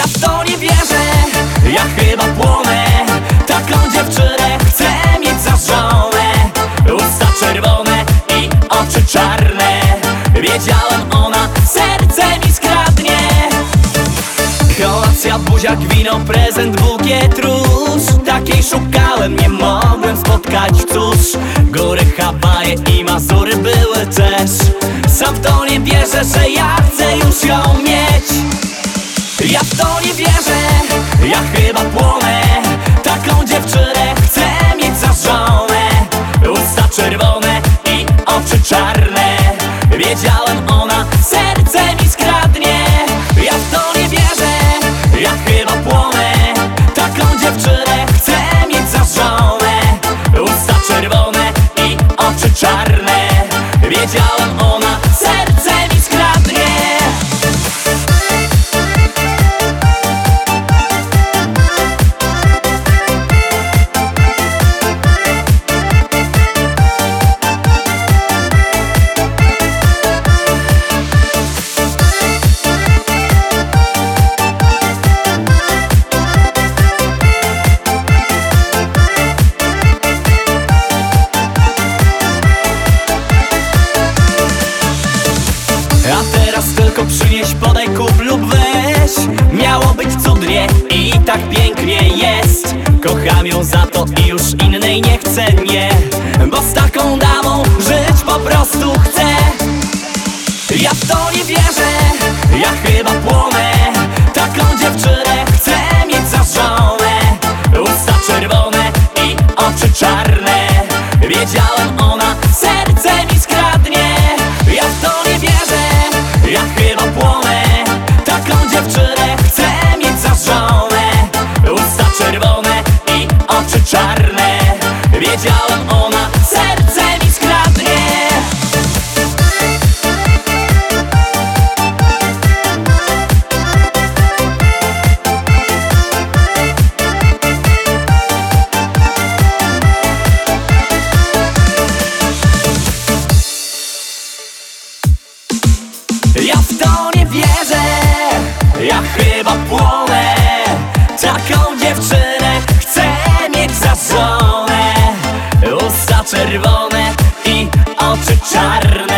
Ja w to nie wierzę, ja chyba płonę. Taką dziewczynę chcę mieć za żonę. Usta czerwone i oczy czarne. Wiedziałem ona, serce mi skradnie. Kolacja, buziak, wino, prezent, bukiet róż. Takiej szukałem, nie mogłem spotkać, cóż. Góry, Hawaje i Mazury były też. Sam w to nie wierzę, że ja 把我 kocham ją za to czerwone i oczy czarne.